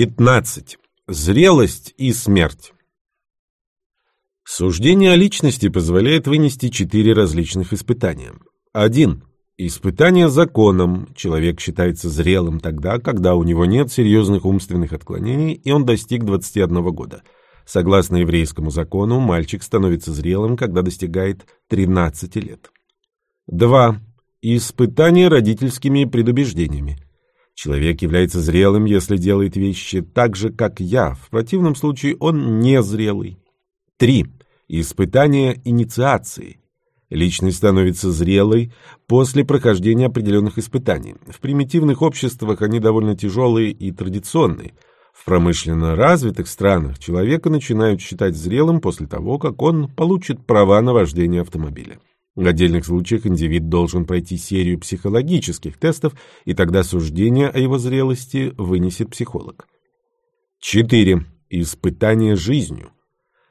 15. Зрелость и смерть. Суждение о личности позволяет вынести четыре различных испытания. 1. Испытание законом. Человек считается зрелым тогда, когда у него нет серьезных умственных отклонений и он достиг 21 года. Согласно еврейскому закону, мальчик становится зрелым, когда достигает 13 лет. 2. Испытание родительскими предубеждениями. Человек является зрелым, если делает вещи так же, как я. В противном случае он незрелый. 3. Испытание инициации. Личность становится зрелой после прохождения определенных испытаний. В примитивных обществах они довольно тяжелые и традиционные. В промышленно развитых странах человека начинают считать зрелым после того, как он получит права на вождение автомобиля. В отдельных случаях индивид должен пройти серию психологических тестов, и тогда суждение о его зрелости вынесет психолог. 4. Испытание жизнью.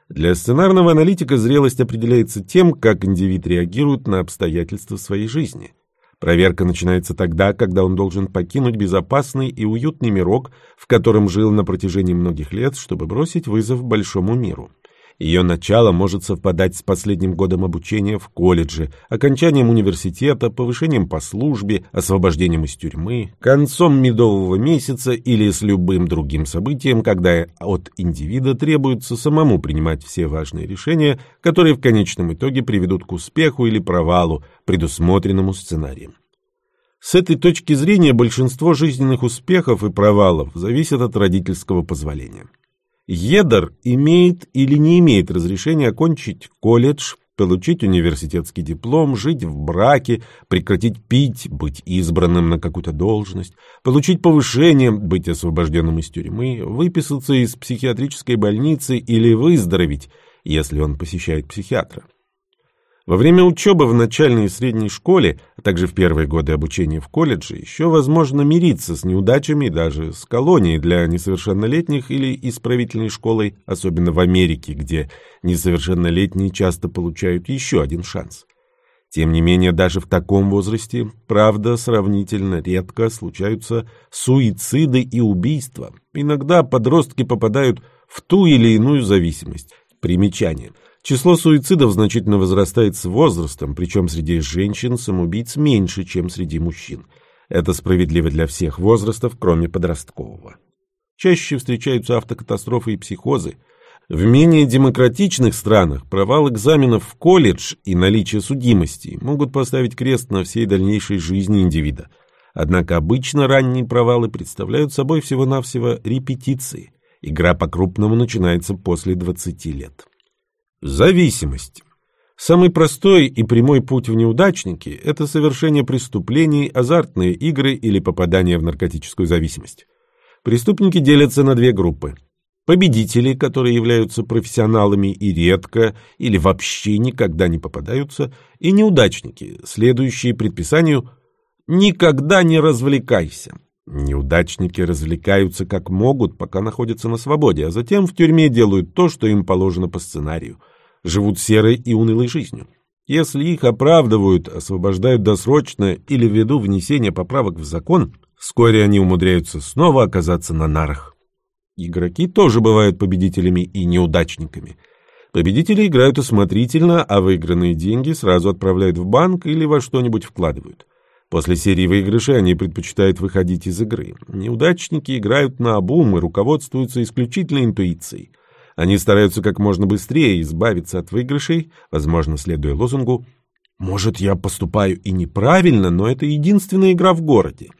Для сценарного аналитика зрелость определяется тем, как индивид реагирует на обстоятельства своей жизни. Проверка начинается тогда, когда он должен покинуть безопасный и уютный мирок, в котором жил на протяжении многих лет, чтобы бросить вызов большому миру. Ее начало может совпадать с последним годом обучения в колледже, окончанием университета, повышением по службе, освобождением из тюрьмы, концом медового месяца или с любым другим событием, когда от индивида требуется самому принимать все важные решения, которые в конечном итоге приведут к успеху или провалу, предусмотренному сценарием. С этой точки зрения большинство жизненных успехов и провалов зависят от родительского позволения. Едер имеет или не имеет разрешения окончить колледж, получить университетский диплом, жить в браке, прекратить пить, быть избранным на какую-то должность, получить повышение, быть освобожденным из тюрьмы, выписаться из психиатрической больницы или выздороветь, если он посещает психиатра. Во время учебы в начальной и средней школе, а также в первые годы обучения в колледже, еще возможно мириться с неудачами даже с колонией для несовершеннолетних или исправительной школой, особенно в Америке, где несовершеннолетние часто получают еще один шанс. Тем не менее, даже в таком возрасте, правда, сравнительно редко случаются суициды и убийства. Иногда подростки попадают в ту или иную зависимость. Примечание – Число суицидов значительно возрастает с возрастом, причем среди женщин-самоубийц меньше, чем среди мужчин. Это справедливо для всех возрастов, кроме подросткового. Чаще встречаются автокатастрофы и психозы. В менее демократичных странах провал экзаменов в колледж и наличие судимости могут поставить крест на всей дальнейшей жизни индивида. Однако обычно ранние провалы представляют собой всего-навсего репетиции. Игра по-крупному начинается после 20 лет. Зависимость. Самый простой и прямой путь в неудачники – это совершение преступлений, азартные игры или попадание в наркотическую зависимость. Преступники делятся на две группы. Победители, которые являются профессионалами и редко или вообще никогда не попадаются, и неудачники, следующие предписанию «никогда не развлекайся». Неудачники развлекаются как могут, пока находятся на свободе, а затем в тюрьме делают то, что им положено по сценарию. Живут серой и унылой жизнью. Если их оправдывают, освобождают досрочно или ввиду внесения поправок в закон, вскоре они умудряются снова оказаться на нарах. Игроки тоже бывают победителями и неудачниками. Победители играют осмотрительно, а выигранные деньги сразу отправляют в банк или во что-нибудь вкладывают. После серии выигрышей они предпочитают выходить из игры. Неудачники играют на обум и руководствуются исключительно интуицией. Они стараются как можно быстрее избавиться от выигрышей, возможно, следуя лозунгу «Может, я поступаю и неправильно, но это единственная игра в городе».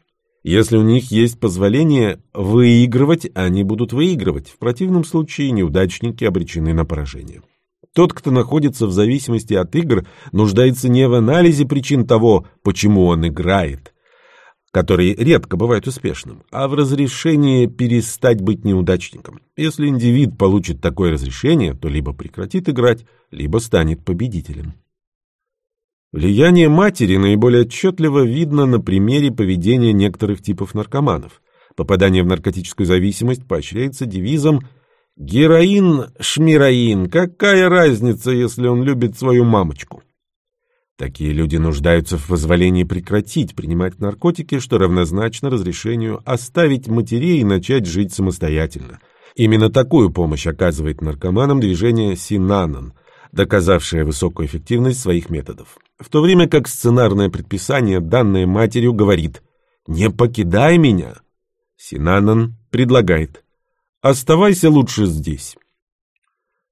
Если у них есть позволение выигрывать, они будут выигрывать. В противном случае неудачники обречены на поражение. Тот, кто находится в зависимости от игр, нуждается не в анализе причин того, почему он играет, который редко бывает успешным, а в разрешении перестать быть неудачником. Если индивид получит такое разрешение, то либо прекратит играть, либо станет победителем. Влияние матери наиболее отчетливо видно на примере поведения некоторых типов наркоманов. Попадание в наркотическую зависимость поощряется девизом «Связь» Героин, шмираин, какая разница, если он любит свою мамочку? Такие люди нуждаются в позволении прекратить принимать наркотики, что равнозначно разрешению оставить матерей и начать жить самостоятельно. Именно такую помощь оказывает наркоманам движение Синанан, доказавшее высокую эффективность своих методов. В то время как сценарное предписание, данное матерью, говорит «Не покидай меня», Синанан предлагает «Оставайся лучше здесь»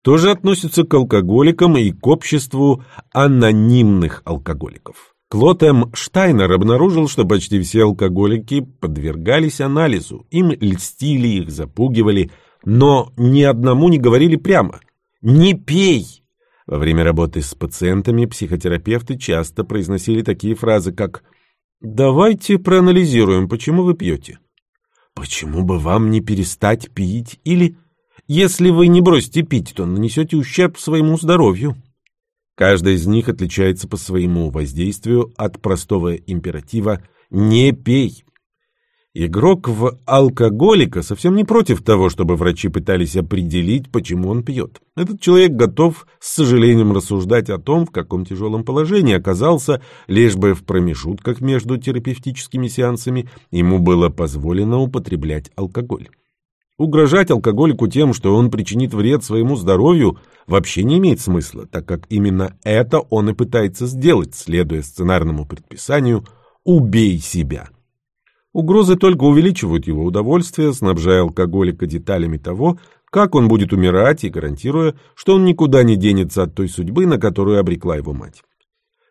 тоже относится к алкоголикам и к обществу анонимных алкоголиков. Клод М. Штайнер обнаружил, что почти все алкоголики подвергались анализу, им льстили, их запугивали, но ни одному не говорили прямо «не пей». Во время работы с пациентами психотерапевты часто произносили такие фразы, как «давайте проанализируем, почему вы пьете». «Почему бы вам не перестать пить?» или «почему если вы не бросите пить, то нанесете ущерб своему здоровью. Каждая из них отличается по своему воздействию от простого императива «не пей». Игрок в алкоголика совсем не против того, чтобы врачи пытались определить, почему он пьет. Этот человек готов с сожалением рассуждать о том, в каком тяжелом положении оказался, лишь бы в промежутках между терапевтическими сеансами ему было позволено употреблять алкоголь. Угрожать алкоголику тем, что он причинит вред своему здоровью, вообще не имеет смысла, так как именно это он и пытается сделать, следуя сценарному предписанию «убей себя». Угрозы только увеличивают его удовольствие, снабжая алкоголика деталями того, как он будет умирать и гарантируя, что он никуда не денется от той судьбы, на которую обрекла его мать.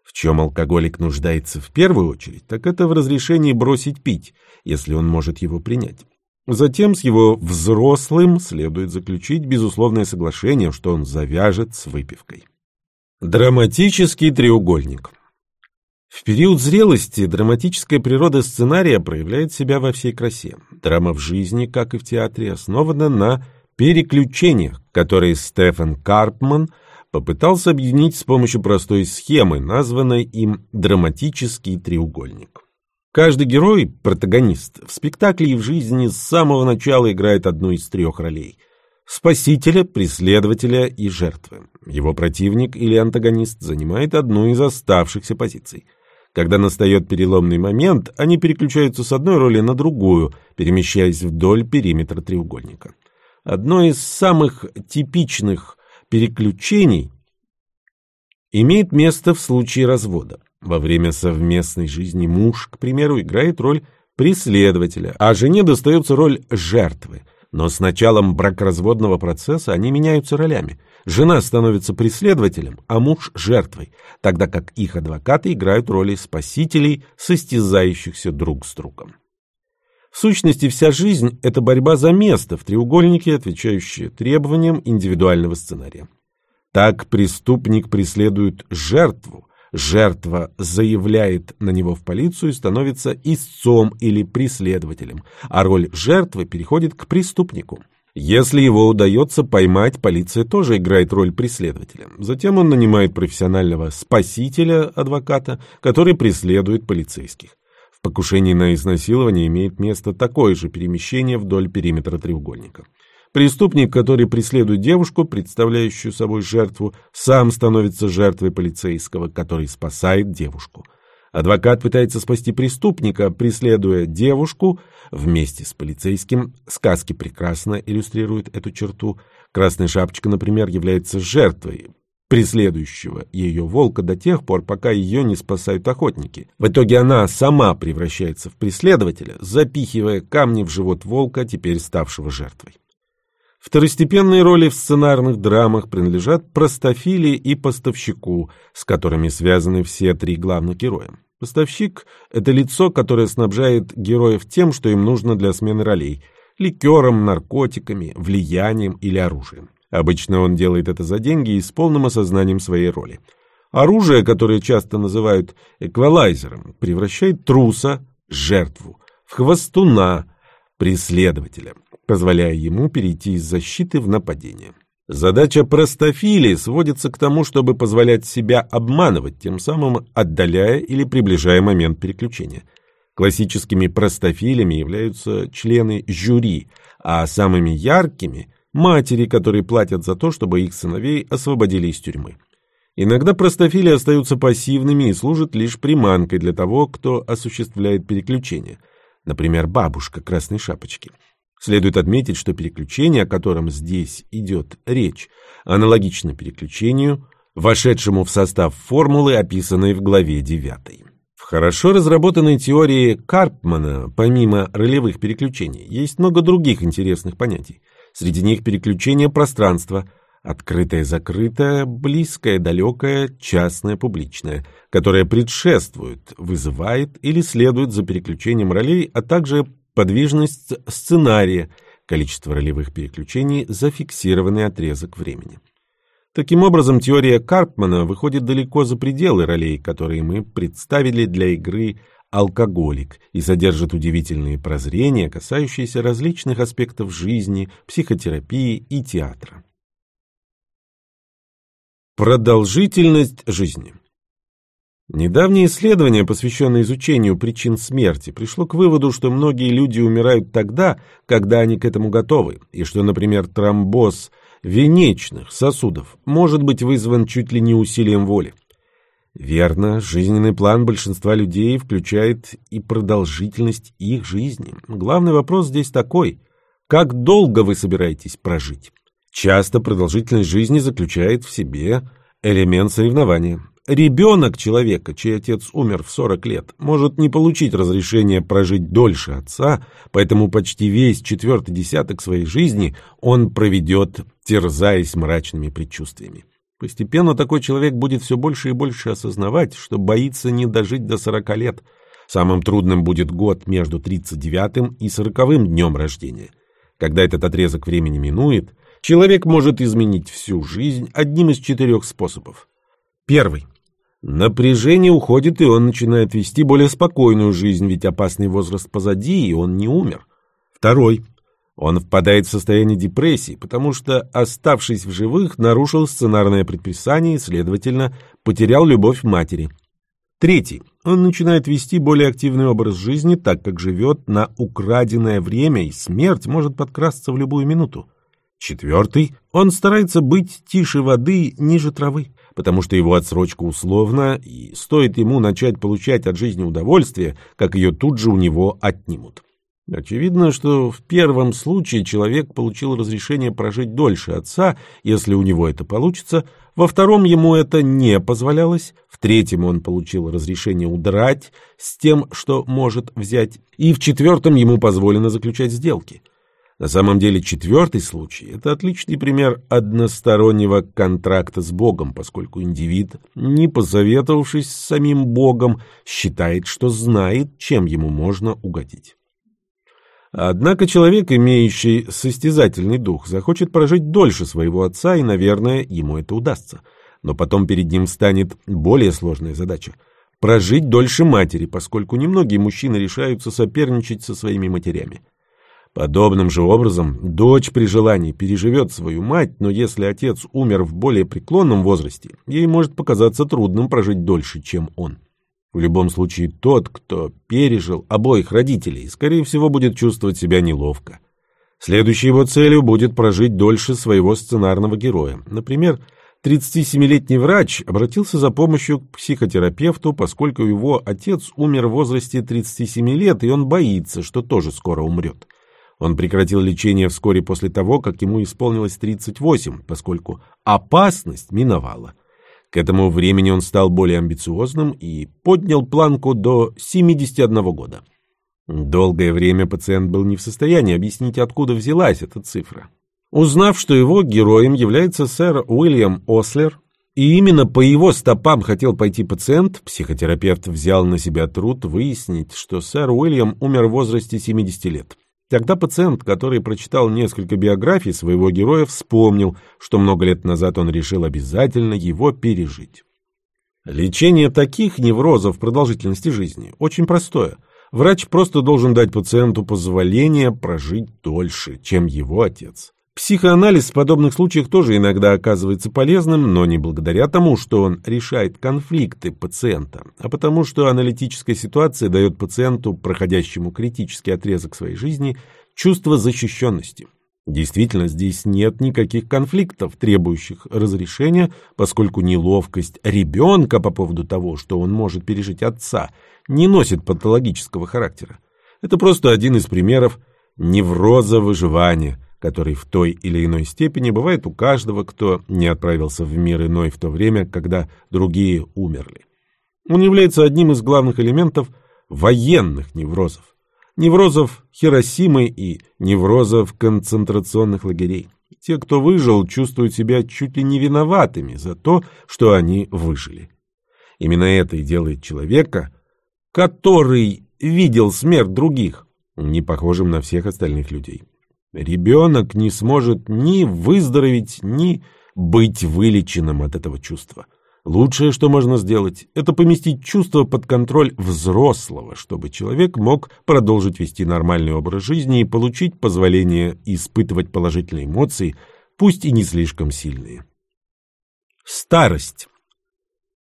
В чем алкоголик нуждается в первую очередь, так это в разрешении бросить пить, если он может его принять. Затем с его взрослым следует заключить безусловное соглашение, что он завяжет с выпивкой. Драматический треугольник В период зрелости драматическая природа сценария проявляет себя во всей красе. Драма в жизни, как и в театре, основана на переключениях, которые Стефан Карпман попытался объединить с помощью простой схемы, названной им «драматический треугольник». Каждый герой, протагонист, в спектакле и в жизни с самого начала играет одну из трех ролей – спасителя, преследователя и жертвы. Его противник или антагонист занимает одну из оставшихся позиций. Когда настает переломный момент, они переключаются с одной роли на другую, перемещаясь вдоль периметра треугольника. Одно из самых типичных переключений имеет место в случае развода. Во время совместной жизни муж, к примеру, играет роль преследователя, а жене достается роль жертвы. Но с началом бракоразводного процесса они меняются ролями. Жена становится преследователем, а муж – жертвой, тогда как их адвокаты играют роли спасителей, состязающихся друг с другом. В сущности, вся жизнь – это борьба за место в треугольнике, отвечающая требованиям индивидуального сценария. Так преступник преследует жертву, Жертва заявляет на него в полицию и становится истцом или преследователем, а роль жертвы переходит к преступнику. Если его удается поймать, полиция тоже играет роль преследователя. Затем он нанимает профессионального спасителя, адвоката, который преследует полицейских. В покушении на изнасилование имеет место такое же перемещение вдоль периметра треугольника. Преступник, который преследует девушку, представляющую собой жертву, сам становится жертвой полицейского, который спасает девушку. Адвокат пытается спасти преступника, преследуя девушку вместе с полицейским. Сказки прекрасно иллюстрируют эту черту. Красная шапочка, например, является жертвой преследующего ее волка до тех пор, пока ее не спасают охотники. В итоге она сама превращается в преследователя, запихивая камни в живот волка, теперь ставшего жертвой. Второстепенные роли в сценарных драмах принадлежат простофиле и поставщику, с которыми связаны все три главных героя. Поставщик – это лицо, которое снабжает героев тем, что им нужно для смены ролей – ликером, наркотиками, влиянием или оружием. Обычно он делает это за деньги и с полным осознанием своей роли. Оружие, которое часто называют эквалайзером, превращает труса, жертву, в хвостуна, преследователя – позволяя ему перейти из защиты в нападение. Задача простофилии сводится к тому, чтобы позволять себя обманывать, тем самым отдаляя или приближая момент переключения. Классическими простофилями являются члены жюри, а самыми яркими – матери, которые платят за то, чтобы их сыновей освободили из тюрьмы. Иногда простофили остаются пассивными и служат лишь приманкой для того, кто осуществляет переключение. Например, бабушка красной шапочки. Следует отметить, что переключение, о котором здесь идет речь, аналогично переключению, вошедшему в состав формулы, описанной в главе 9. В хорошо разработанной теории Карпмана, помимо ролевых переключений, есть много других интересных понятий. Среди них переключение пространства, открытое-закрытое, близкое-далекое, частное-публичное, которое предшествует, вызывает или следует за переключением ролей, а также подвижность сценария, количество ролевых переключений за фиксированный отрезок времени. Таким образом, теория Карпмана выходит далеко за пределы ролей, которые мы представили для игры «Алкоголик» и содержит удивительные прозрения, касающиеся различных аспектов жизни, психотерапии и театра. Продолжительность жизни Недавнее исследование, посвященное изучению причин смерти, пришло к выводу, что многие люди умирают тогда, когда они к этому готовы, и что, например, тромбоз венечных сосудов может быть вызван чуть ли не усилием воли. Верно, жизненный план большинства людей включает и продолжительность их жизни. Главный вопрос здесь такой – как долго вы собираетесь прожить? Часто продолжительность жизни заключает в себе элемент соревнования. Ребенок человека, чей отец умер в 40 лет, может не получить разрешения прожить дольше отца, поэтому почти весь четвертый десяток своей жизни он проведет, терзаясь мрачными предчувствиями. Постепенно такой человек будет все больше и больше осознавать, что боится не дожить до 40 лет. Самым трудным будет год между 39-м и 40-м днем рождения. Когда этот отрезок времени минует, человек может изменить всю жизнь одним из четырех способов. Первый. Напряжение уходит, и он начинает вести более спокойную жизнь, ведь опасный возраст позади, и он не умер. Второй. Он впадает в состояние депрессии, потому что, оставшись в живых, нарушил сценарное предписание и, следовательно, потерял любовь матери. Третий. Он начинает вести более активный образ жизни, так как живет на украденное время, и смерть может подкрасться в любую минуту. Четвертый. Он старается быть тише воды, ниже травы потому что его отсрочка условна, и стоит ему начать получать от жизни удовольствие, как ее тут же у него отнимут. Очевидно, что в первом случае человек получил разрешение прожить дольше отца, если у него это получится, во втором ему это не позволялось, в третьем он получил разрешение удрать с тем, что может взять, и в четвертом ему позволено заключать сделки – на самом деле четвертый случай – это отличный пример одностороннего контракта с Богом, поскольку индивид, не посоветовавшись с самим Богом, считает, что знает, чем ему можно угодить. Однако человек, имеющий состязательный дух, захочет прожить дольше своего отца, и, наверное, ему это удастся. Но потом перед ним станет более сложная задача – прожить дольше матери, поскольку немногие мужчины решаются соперничать со своими матерями. Подобным же образом дочь при желании переживет свою мать, но если отец умер в более преклонном возрасте, ей может показаться трудным прожить дольше, чем он. В любом случае, тот, кто пережил обоих родителей, скорее всего, будет чувствовать себя неловко. Следующей его целью будет прожить дольше своего сценарного героя. Например, 37-летний врач обратился за помощью к психотерапевту, поскольку его отец умер в возрасте 37 лет, и он боится, что тоже скоро умрет. Он прекратил лечение вскоре после того, как ему исполнилось 38, поскольку опасность миновала. К этому времени он стал более амбициозным и поднял планку до 71 года. Долгое время пациент был не в состоянии объяснить, откуда взялась эта цифра. Узнав, что его героем является сэр Уильям Ослер, и именно по его стопам хотел пойти пациент, психотерапевт взял на себя труд выяснить, что сэр Уильям умер в возрасте 70 лет. Тогда пациент, который прочитал несколько биографий своего героя, вспомнил, что много лет назад он решил обязательно его пережить. Лечение таких неврозов продолжительности жизни очень простое. Врач просто должен дать пациенту позволение прожить дольше, чем его отец. Психоанализ в подобных случаях тоже иногда оказывается полезным, но не благодаря тому, что он решает конфликты пациента, а потому что аналитическая ситуация дает пациенту, проходящему критический отрезок своей жизни, чувство защищенности. Действительно, здесь нет никаких конфликтов, требующих разрешения, поскольку неловкость ребенка по поводу того, что он может пережить отца, не носит патологического характера. Это просто один из примеров невроза выживания, который в той или иной степени бывает у каждого, кто не отправился в мир иной в то время, когда другие умерли. Он является одним из главных элементов военных неврозов неврозов Хиросимы и неврозов концентрационных лагерей. Те, кто выжил, чувствуют себя чуть ли не виноватыми за то, что они выжили. Именно это и делает человека, который видел смерть других, не похожим на всех остальных людей. Ребенок не сможет ни выздороветь, ни быть вылеченным от этого чувства. Лучшее, что можно сделать, это поместить чувство под контроль взрослого, чтобы человек мог продолжить вести нормальный образ жизни и получить позволение испытывать положительные эмоции, пусть и не слишком сильные. Старость.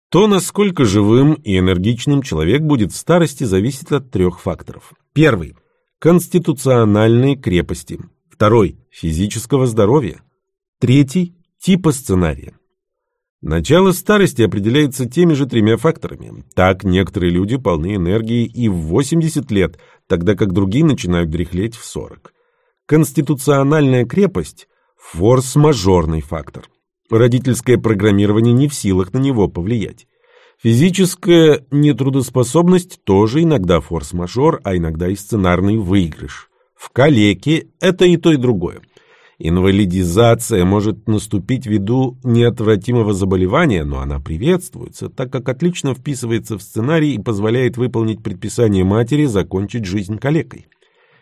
То, насколько живым и энергичным человек будет в старости, зависит от трех факторов. Первый – конституциональные крепости. Второй – физического здоровья. Третий – типа сценария. Начало старости определяется теми же тремя факторами. Так некоторые люди полны энергии и в 80 лет, тогда как другие начинают дряхлеть в 40. Конституциональная крепость – форс-мажорный фактор. Родительское программирование не в силах на него повлиять. Физическая нетрудоспособность тоже иногда форс-мажор, а иногда и сценарный выигрыш. В калеке это и то, и другое. Инвалидизация может наступить ввиду неотвратимого заболевания, но она приветствуется, так как отлично вписывается в сценарий и позволяет выполнить предписание матери закончить жизнь калекой.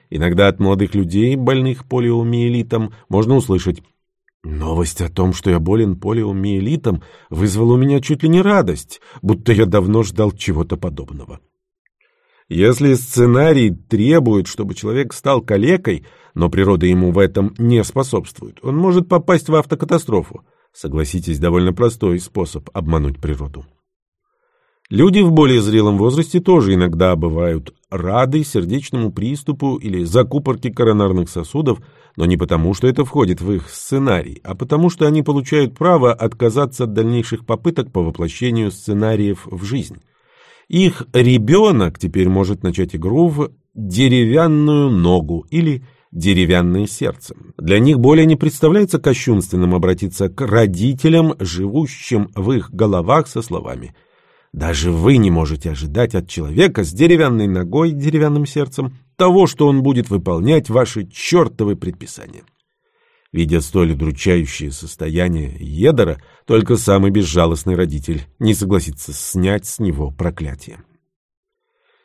Иногда от молодых людей, больных полиомиелитом, можно услышать «Новость о том, что я болен полиомиелитом, вызвала у меня чуть ли не радость, будто я давно ждал чего-то подобного». Если сценарий требует, чтобы человек стал калекой, но природа ему в этом не способствует, он может попасть в автокатастрофу. Согласитесь, довольно простой способ обмануть природу. Люди в более зрелом возрасте тоже иногда бывают рады сердечному приступу или закупорке коронарных сосудов, но не потому, что это входит в их сценарий, а потому, что они получают право отказаться от дальнейших попыток по воплощению сценариев в жизнь. Их ребенок теперь может начать игру в деревянную ногу или деревянное сердце. Для них более не представляется кощунственным обратиться к родителям, живущим в их головах со словами «Даже вы не можете ожидать от человека с деревянной ногой и деревянным сердцем того, что он будет выполнять ваши чертовы предписания». Видя столь удручающее состояние Едора, только самый безжалостный родитель не согласится снять с него проклятие.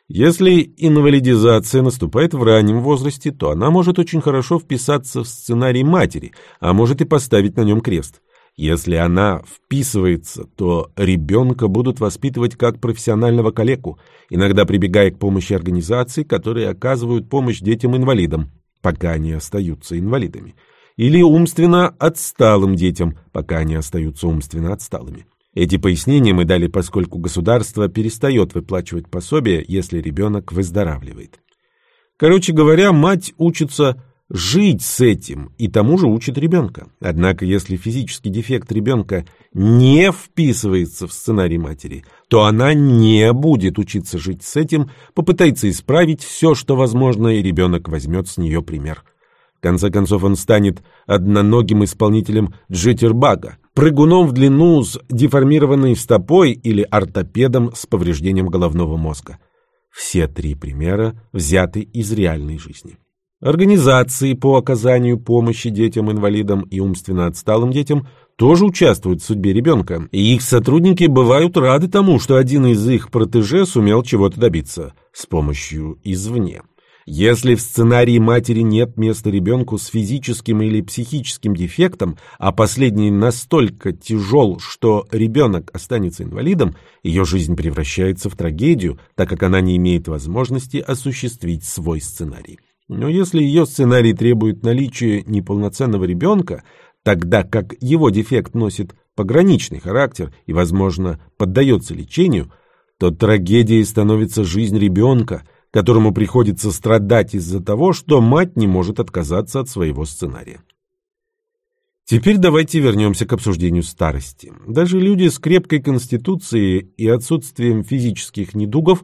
Если инвалидизация наступает в раннем возрасте, то она может очень хорошо вписаться в сценарий матери, а может и поставить на нем крест. Если она вписывается, то ребенка будут воспитывать как профессионального калеку, иногда прибегая к помощи организаций, которые оказывают помощь детям-инвалидам, пока они остаются инвалидами или умственно отсталым детям, пока они остаются умственно отсталыми. Эти пояснения мы дали, поскольку государство перестает выплачивать пособие, если ребенок выздоравливает. Короче говоря, мать учится жить с этим и тому же учит ребенка. Однако, если физический дефект ребенка не вписывается в сценарий матери, то она не будет учиться жить с этим, попытается исправить все, что возможно, и ребенок возьмет с нее пример конце концов он станет одноногим исполнителем джиттербага, прыгуном в длину с деформированной стопой или ортопедом с повреждением головного мозга. Все три примера взяты из реальной жизни. Организации по оказанию помощи детям-инвалидам и умственно отсталым детям тоже участвуют в судьбе ребенка, и их сотрудники бывают рады тому, что один из их протеже сумел чего-то добиться с помощью извне. Если в сценарии матери нет места ребенку с физическим или психическим дефектом, а последний настолько тяжел, что ребенок останется инвалидом, ее жизнь превращается в трагедию, так как она не имеет возможности осуществить свой сценарий. Но если ее сценарий требует наличия неполноценного ребенка, тогда как его дефект носит пограничный характер и, возможно, поддается лечению, то трагедией становится жизнь ребенка – которому приходится страдать из-за того, что мать не может отказаться от своего сценария. Теперь давайте вернемся к обсуждению старости. Даже люди с крепкой конституцией и отсутствием физических недугов,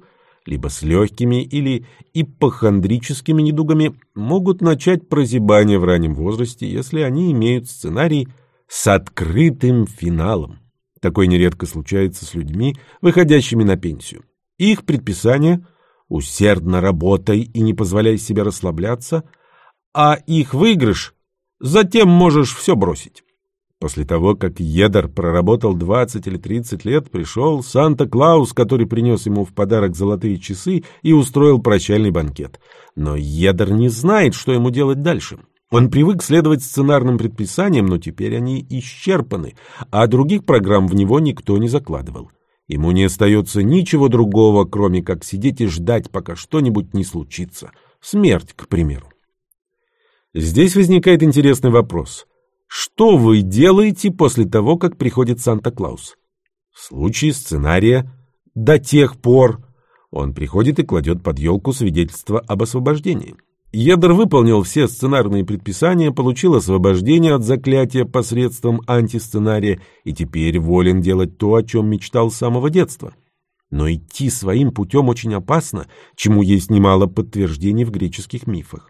либо с легкими или ипохондрическими недугами, могут начать прозябание в раннем возрасте, если они имеют сценарий с открытым финалом. Такое нередко случается с людьми, выходящими на пенсию. Их предписание – усердно работай и не позволяй себе расслабляться, а их выигрыш – затем можешь все бросить. После того, как Едер проработал 20 или 30 лет, пришел Санта-Клаус, который принес ему в подарок золотые часы и устроил прощальный банкет. Но Едер не знает, что ему делать дальше. Он привык следовать сценарным предписаниям, но теперь они исчерпаны, а других программ в него никто не закладывал. Ему не остается ничего другого, кроме как сидеть и ждать, пока что-нибудь не случится. Смерть, к примеру. Здесь возникает интересный вопрос. Что вы делаете после того, как приходит Санта-Клаус? В случае сценария «до тех пор» он приходит и кладет под елку свидетельство об освобождении. Едер выполнил все сценарные предписания, получил освобождение от заклятия посредством антисценария и теперь волен делать то, о чем мечтал с самого детства. Но идти своим путем очень опасно, чему есть немало подтверждений в греческих мифах.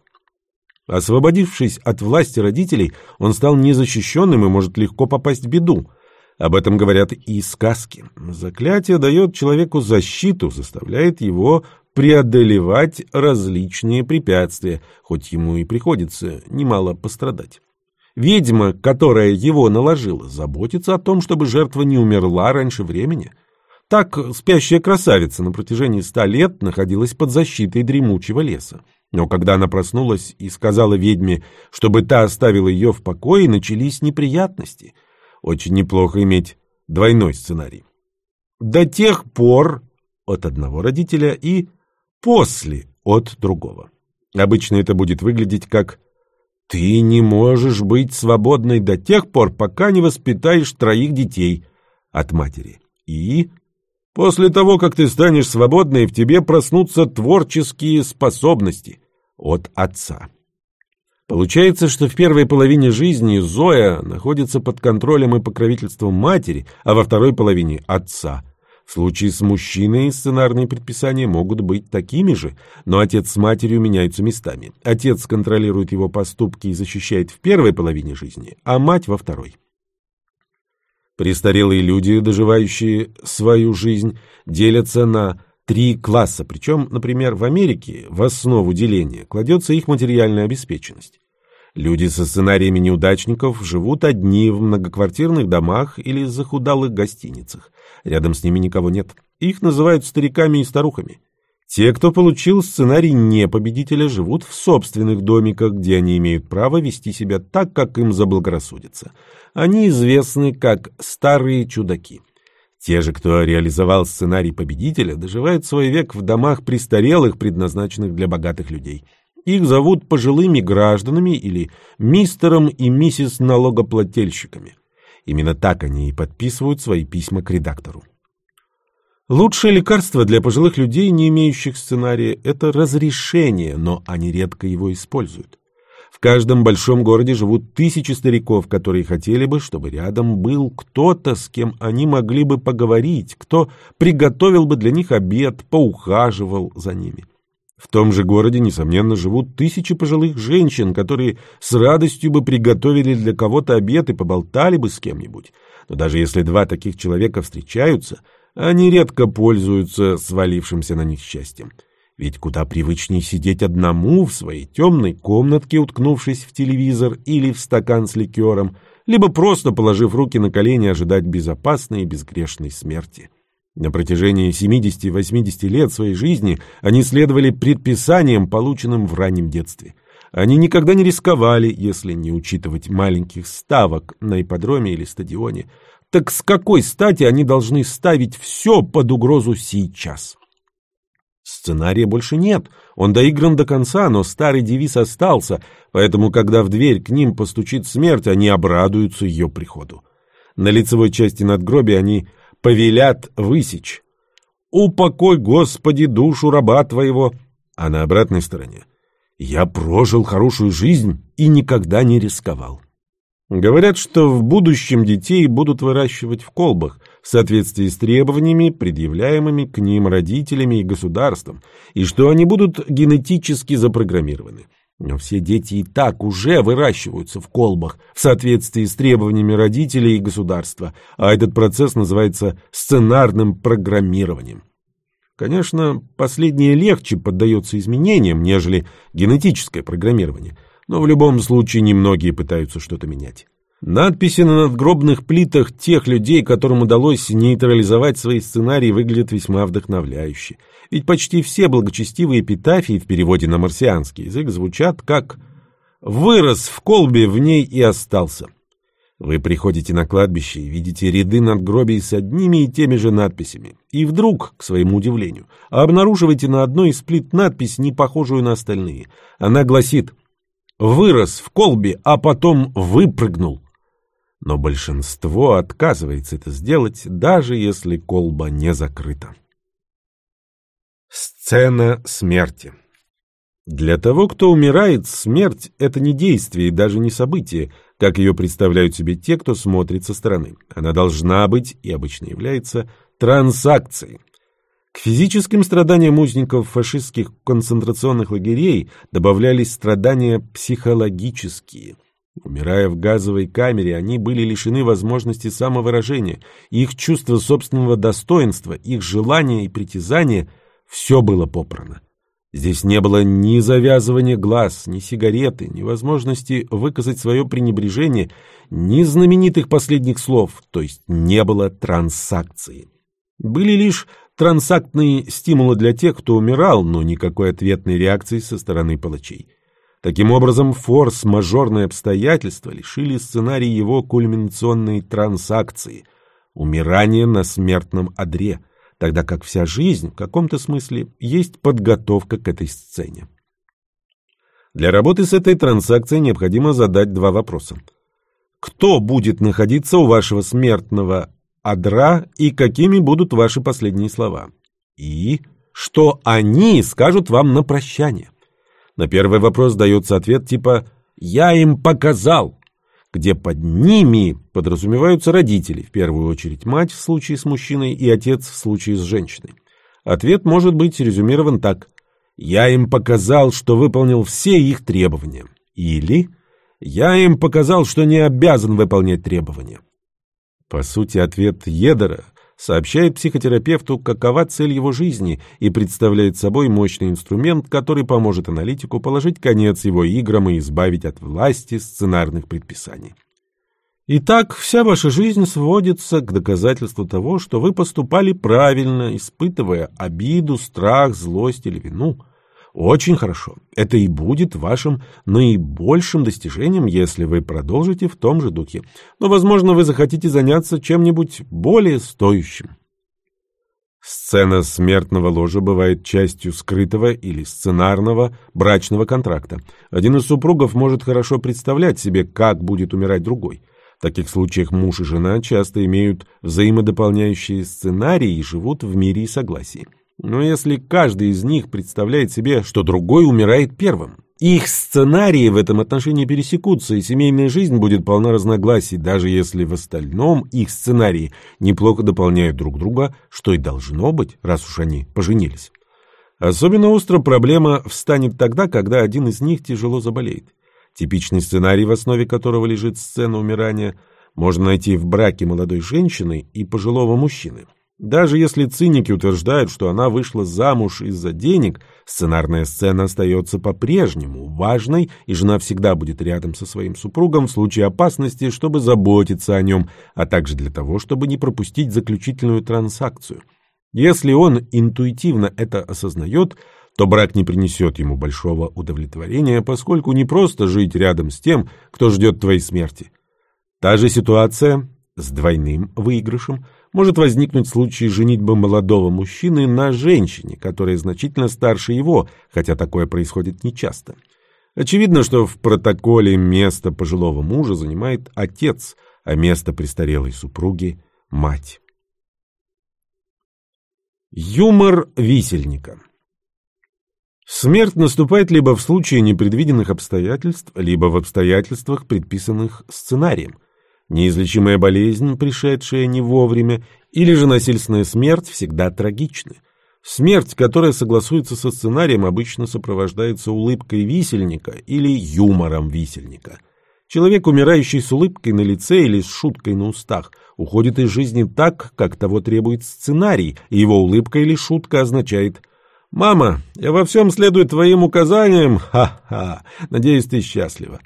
Освободившись от власти родителей, он стал незащищенным и может легко попасть в беду. Об этом говорят и сказки. Заклятие дает человеку защиту, заставляет его преодолевать различные препятствия, хоть ему и приходится немало пострадать. Ведьма, которая его наложила, заботится о том, чтобы жертва не умерла раньше времени. Так спящая красавица на протяжении ста лет находилась под защитой дремучего леса. Но когда она проснулась и сказала ведьме, чтобы та оставила ее в покое, начались неприятности. Очень неплохо иметь двойной сценарий. До тех пор от одного родителя и после от другого. Обычно это будет выглядеть как «ты не можешь быть свободной до тех пор, пока не воспитаешь троих детей» от матери. И после того, как ты станешь свободной, в тебе проснутся творческие способности от отца. Получается, что в первой половине жизни Зоя находится под контролем и покровительством матери, а во второй половине – отца. В случае с мужчиной сценарные предписания могут быть такими же, но отец с матерью меняются местами. Отец контролирует его поступки и защищает в первой половине жизни, а мать во второй. Престарелые люди, доживающие свою жизнь, делятся на три класса, причем, например, в Америке в основу деления кладется их материальная обеспеченность. Люди со сценариями неудачников живут одни в многоквартирных домах или захудалых гостиницах. Рядом с ними никого нет. Их называют стариками и старухами. Те, кто получил сценарий не победителя, живут в собственных домиках, где они имеют право вести себя так, как им заблагорассудится. Они известны как «старые чудаки». Те же, кто реализовал сценарий победителя, доживают свой век в домах престарелых, предназначенных для богатых людей – их зовут пожилыми гражданами или мистером и миссис налогоплательщиками. Именно так они и подписывают свои письма к редактору. Лучшее лекарство для пожилых людей, не имеющих сценария, это разрешение, но они редко его используют. В каждом большом городе живут тысячи стариков, которые хотели бы, чтобы рядом был кто-то, с кем они могли бы поговорить, кто приготовил бы для них обед, поухаживал за ними. В том же городе, несомненно, живут тысячи пожилых женщин, которые с радостью бы приготовили для кого-то обед и поболтали бы с кем-нибудь. Но даже если два таких человека встречаются, они редко пользуются свалившимся на них счастьем. Ведь куда привычнее сидеть одному в своей темной комнатке, уткнувшись в телевизор или в стакан с ликером, либо просто положив руки на колени ожидать безопасной и безгрешной смерти. На протяжении 70-80 лет своей жизни они следовали предписаниям, полученным в раннем детстве. Они никогда не рисковали, если не учитывать маленьких ставок на ипподроме или стадионе. Так с какой стати они должны ставить все под угрозу сейчас? Сценария больше нет, он доигран до конца, но старый девиз остался, поэтому, когда в дверь к ним постучит смерть, они обрадуются ее приходу. На лицевой части надгробия они повелят высечь. «Упокой, Господи, душу раба Твоего!» А на обратной стороне «Я прожил хорошую жизнь и никогда не рисковал». Говорят, что в будущем детей будут выращивать в колбах в соответствии с требованиями, предъявляемыми к ним родителями и государством, и что они будут генетически запрограммированы. Но все дети и так уже выращиваются в колбах в соответствии с требованиями родителей и государства, а этот процесс называется сценарным программированием. Конечно, последнее легче поддается изменениям, нежели генетическое программирование, но в любом случае немногие пытаются что-то менять. Надписи на надгробных плитах тех людей, которым удалось нейтрализовать свои сценарии, выглядят весьма вдохновляюще. Ведь почти все благочестивые эпитафии в переводе на марсианский язык звучат как «вырос в колбе, в ней и остался». Вы приходите на кладбище и видите ряды надгробий с одними и теми же надписями. И вдруг, к своему удивлению, обнаруживаете на одной из плит надпись, не похожую на остальные. Она гласит «Вырос в колбе, а потом выпрыгнул». Но большинство отказывается это сделать, даже если колба не закрыта. Сцена смерти Для того, кто умирает, смерть — это не действие и даже не событие, как ее представляют себе те, кто смотрит со стороны. Она должна быть, и обычно является, транзакцией. К физическим страданиям узников фашистских концентрационных лагерей добавлялись страдания психологические – Умирая в газовой камере, они были лишены возможности самовыражения, их чувство собственного достоинства, их желания и притязания – все было попрано. Здесь не было ни завязывания глаз, ни сигареты, ни возможности выказать свое пренебрежение, ни знаменитых последних слов, то есть не было трансакции. Были лишь трансактные стимулы для тех, кто умирал, но никакой ответной реакции со стороны палачей. Таким образом, форс-мажорные обстоятельства лишили сценарий его кульминационной трансакции – умирание на смертном одре, тогда как вся жизнь в каком-то смысле есть подготовка к этой сцене. Для работы с этой трансакцией необходимо задать два вопроса. Кто будет находиться у вашего смертного адра и какими будут ваши последние слова? И что они скажут вам на прощание? На первый вопрос дается ответ типа «я им показал», где под ними подразумеваются родители, в первую очередь мать в случае с мужчиной и отец в случае с женщиной. Ответ может быть резюмирован так «я им показал, что выполнил все их требования» или «я им показал, что не обязан выполнять требования». По сути, ответ Едера сообщает психотерапевту, какова цель его жизни и представляет собой мощный инструмент, который поможет аналитику положить конец его играм и избавить от власти сценарных предписаний. Итак, вся ваша жизнь сводится к доказательству того, что вы поступали правильно, испытывая обиду, страх, злость или вину – очень хорошо. Это и будет вашим наибольшим достижением, если вы продолжите в том же духе. Но, возможно, вы захотите заняться чем-нибудь более стоящим. Сцена смертного ложа бывает частью скрытого или сценарного брачного контракта. Один из супругов может хорошо представлять себе, как будет умирать другой. В таких случаях муж и жена часто имеют взаимодополняющие сценарии и живут в мире и согласии. Но если каждый из них представляет себе, что другой умирает первым, их сценарии в этом отношении пересекутся, и семейная жизнь будет полна разногласий, даже если в остальном их сценарии неплохо дополняют друг друга, что и должно быть, раз уж они поженились. Особенно остро проблема встанет тогда, когда один из них тяжело заболеет. Типичный сценарий, в основе которого лежит сцена умирания, можно найти в браке молодой женщины и пожилого мужчины. Даже если циники утверждают, что она вышла замуж из-за денег, сценарная сцена остается по-прежнему важной, и жена всегда будет рядом со своим супругом в случае опасности, чтобы заботиться о нем, а также для того, чтобы не пропустить заключительную транзакцию. Если он интуитивно это осознает, то брак не принесет ему большого удовлетворения, поскольку не просто жить рядом с тем, кто ждет твоей смерти. Та же ситуация с двойным выигрышем – может возникнуть в случае женитьбы молодого мужчины на женщине, которая значительно старше его, хотя такое происходит нечасто. Очевидно, что в протоколе место пожилого мужа занимает отец, а место престарелой супруги – мать. Юмор висельника Смерть наступает либо в случае непредвиденных обстоятельств, либо в обстоятельствах, предписанных сценарием. Неизлечимая болезнь, пришедшая не вовремя, или же насильственная смерть всегда трагичны. Смерть, которая согласуется со сценарием, обычно сопровождается улыбкой висельника или юмором висельника. Человек, умирающий с улыбкой на лице или с шуткой на устах, уходит из жизни так, как того требует сценарий, и его улыбка или шутка означает «Мама, я во всем следую твоим указаниям, ха-ха, надеюсь, ты счастлива».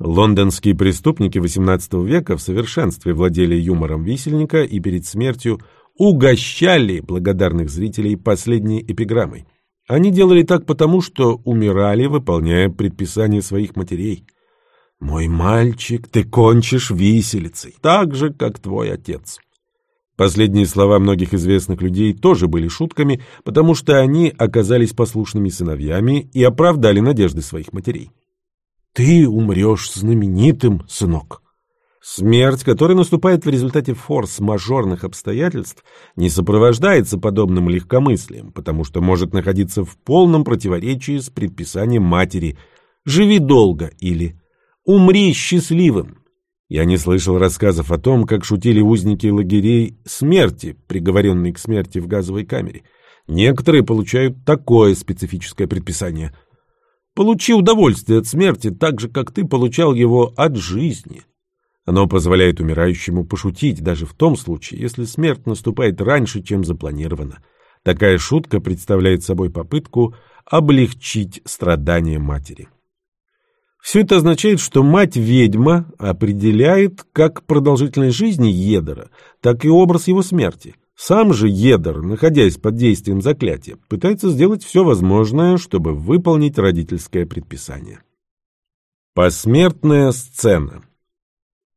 Лондонские преступники XVIII века в совершенстве владели юмором висельника и перед смертью угощали благодарных зрителей последней эпиграммой. Они делали так потому, что умирали, выполняя предписания своих матерей. «Мой мальчик, ты кончишь виселицей, так же, как твой отец». Последние слова многих известных людей тоже были шутками, потому что они оказались послушными сыновьями и оправдали надежды своих матерей. «Ты умрешь знаменитым, сынок». Смерть, которая наступает в результате форс-мажорных обстоятельств, не сопровождается подобным легкомыслием, потому что может находиться в полном противоречии с предписанием матери «живи долго» или «умри счастливым». Я не слышал рассказов о том, как шутили узники лагерей смерти, приговоренные к смерти в газовой камере. Некоторые получают такое специфическое предписание. Получи удовольствие от смерти так же, как ты получал его от жизни. Оно позволяет умирающему пошутить даже в том случае, если смерть наступает раньше, чем запланировано. Такая шутка представляет собой попытку облегчить страдания матери. Все это означает, что мать-ведьма определяет как продолжительность жизни Едора, так и образ его смерти. Сам же Едор, находясь под действием заклятия, пытается сделать все возможное, чтобы выполнить родительское предписание. Посмертная сцена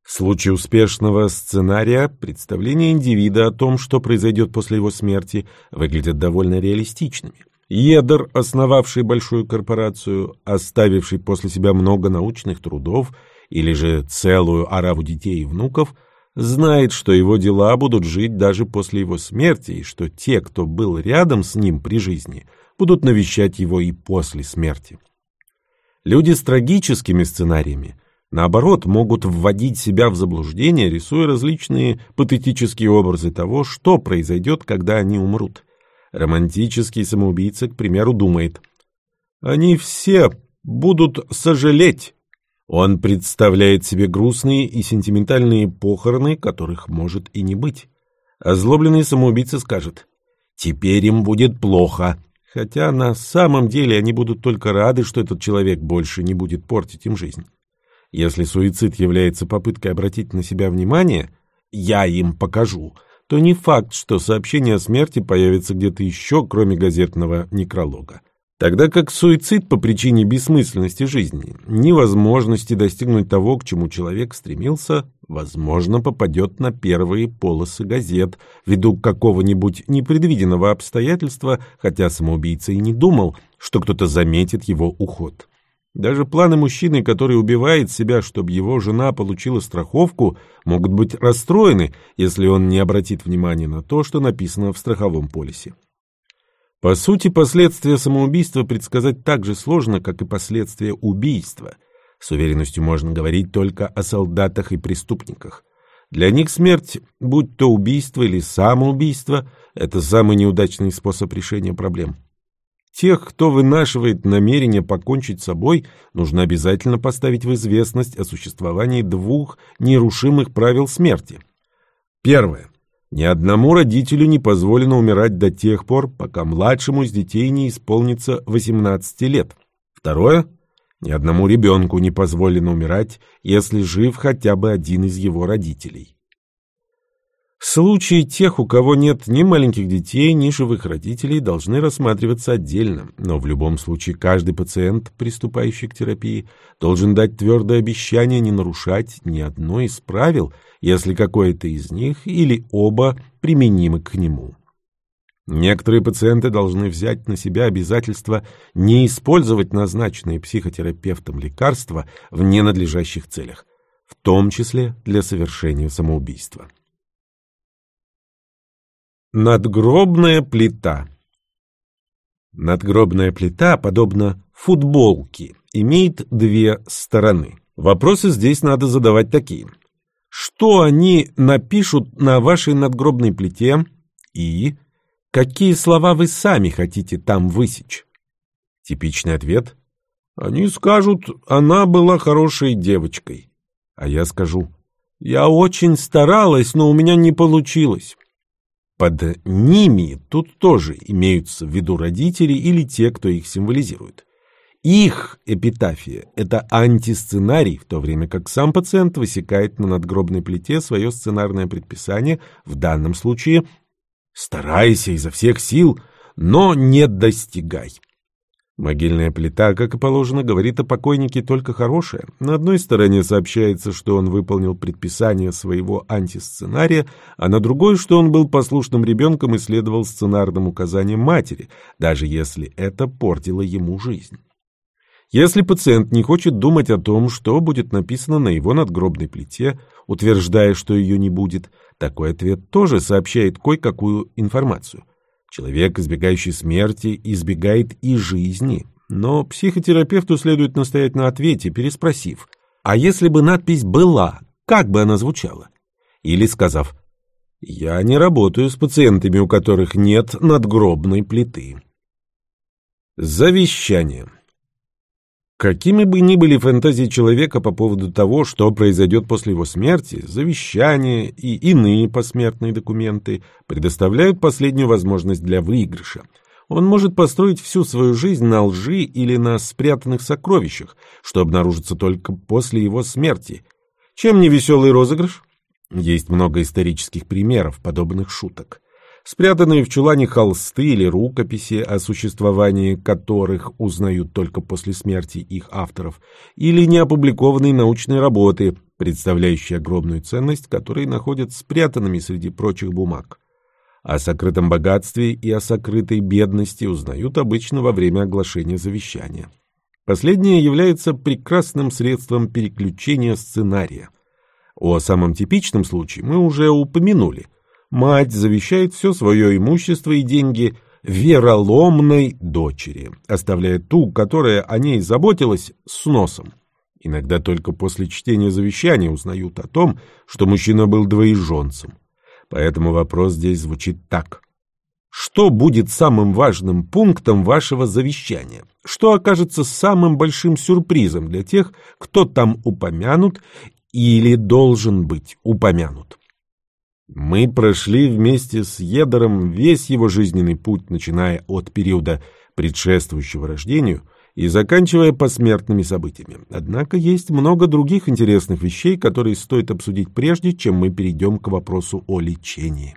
В случае успешного сценария представление индивида о том, что произойдет после его смерти, выглядят довольно реалистичными. Едер, основавший большую корпорацию, оставивший после себя много научных трудов или же целую ораву детей и внуков, знает, что его дела будут жить даже после его смерти, и что те, кто был рядом с ним при жизни, будут навещать его и после смерти. Люди с трагическими сценариями, наоборот, могут вводить себя в заблуждение, рисуя различные патетические образы того, что произойдет, когда они умрут – Романтический самоубийца, к примеру, думает, «Они все будут сожалеть». Он представляет себе грустные и сентиментальные похороны, которых может и не быть. Озлобленный самоубийца скажет, «Теперь им будет плохо», хотя на самом деле они будут только рады, что этот человек больше не будет портить им жизнь. Если суицид является попыткой обратить на себя внимание, «я им покажу», то не факт, что сообщение о смерти появится где-то еще, кроме газетного некролога. Тогда как суицид по причине бессмысленности жизни, невозможности достигнуть того, к чему человек стремился, возможно, попадет на первые полосы газет ввиду какого-нибудь непредвиденного обстоятельства, хотя самоубийца и не думал, что кто-то заметит его уход. Даже планы мужчины, который убивает себя, чтобы его жена получила страховку, могут быть расстроены, если он не обратит внимания на то, что написано в страховом полисе. По сути, последствия самоубийства предсказать так же сложно, как и последствия убийства. С уверенностью можно говорить только о солдатах и преступниках. Для них смерть, будь то убийство или самоубийство, это самый неудачный способ решения проблем. Тех, кто вынашивает намерение покончить с собой, нужно обязательно поставить в известность о существовании двух нерушимых правил смерти. Первое. Ни одному родителю не позволено умирать до тех пор, пока младшему из детей не исполнится 18 лет. Второе. Ни одному ребенку не позволено умирать, если жив хотя бы один из его родителей. Случаи тех, у кого нет ни маленьких детей, ни живых родителей, должны рассматриваться отдельно, но в любом случае каждый пациент, приступающий к терапии, должен дать твердое обещание не нарушать ни одно из правил, если какое-то из них или оба применимы к нему. Некоторые пациенты должны взять на себя обязательство не использовать назначенные психотерапевтом лекарства в ненадлежащих целях, в том числе для совершения самоубийства. Надгробная плита Надгробная плита, подобно футболке, имеет две стороны. Вопросы здесь надо задавать такие. Что они напишут на вашей надгробной плите и какие слова вы сами хотите там высечь? Типичный ответ. Они скажут, она была хорошей девочкой. А я скажу, я очень старалась, но у меня не получилось. Под ними тут тоже имеются в виду родители или те, кто их символизирует. Их эпитафия – это антисценарий, в то время как сам пациент высекает на надгробной плите свое сценарное предписание, в данном случае «старайся изо всех сил, но не достигай». Могильная плита, как и положено, говорит о покойнике только хорошее. На одной стороне сообщается, что он выполнил предписание своего антисценария, а на другой, что он был послушным ребенком и следовал сценарным указаниям матери, даже если это портило ему жизнь. Если пациент не хочет думать о том, что будет написано на его надгробной плите, утверждая, что ее не будет, такой ответ тоже сообщает кое-какую информацию. Человек, избегающий смерти, избегает и жизни. Но психотерапевту следует настоять на ответе, переспросив, а если бы надпись была, как бы она звучала? Или сказав, я не работаю с пациентами, у которых нет надгробной плиты. Завещание. Какими бы ни были фантазии человека по поводу того, что произойдет после его смерти, завещания и иные посмертные документы предоставляют последнюю возможность для выигрыша. Он может построить всю свою жизнь на лжи или на спрятанных сокровищах, что обнаружится только после его смерти. Чем не веселый розыгрыш? Есть много исторических примеров подобных шуток спрятанные в чулане холсты или рукописи, о существовании которых узнают только после смерти их авторов, или неопубликованные научные работы, представляющие огромную ценность, которые находят спрятанными среди прочих бумаг. О сокрытом богатстве и о сокрытой бедности узнают обычно во время оглашения завещания. Последнее является прекрасным средством переключения сценария. О самом типичном случае мы уже упомянули – Мать завещает все свое имущество и деньги вероломной дочери, оставляя ту, которая о ней заботилась, с носом. Иногда только после чтения завещания узнают о том, что мужчина был двоеженцем. Поэтому вопрос здесь звучит так. Что будет самым важным пунктом вашего завещания? Что окажется самым большим сюрпризом для тех, кто там упомянут или должен быть упомянут? Мы прошли вместе с Едером весь его жизненный путь, начиная от периода предшествующего рождению и заканчивая посмертными событиями. Однако есть много других интересных вещей, которые стоит обсудить прежде, чем мы перейдем к вопросу о лечении.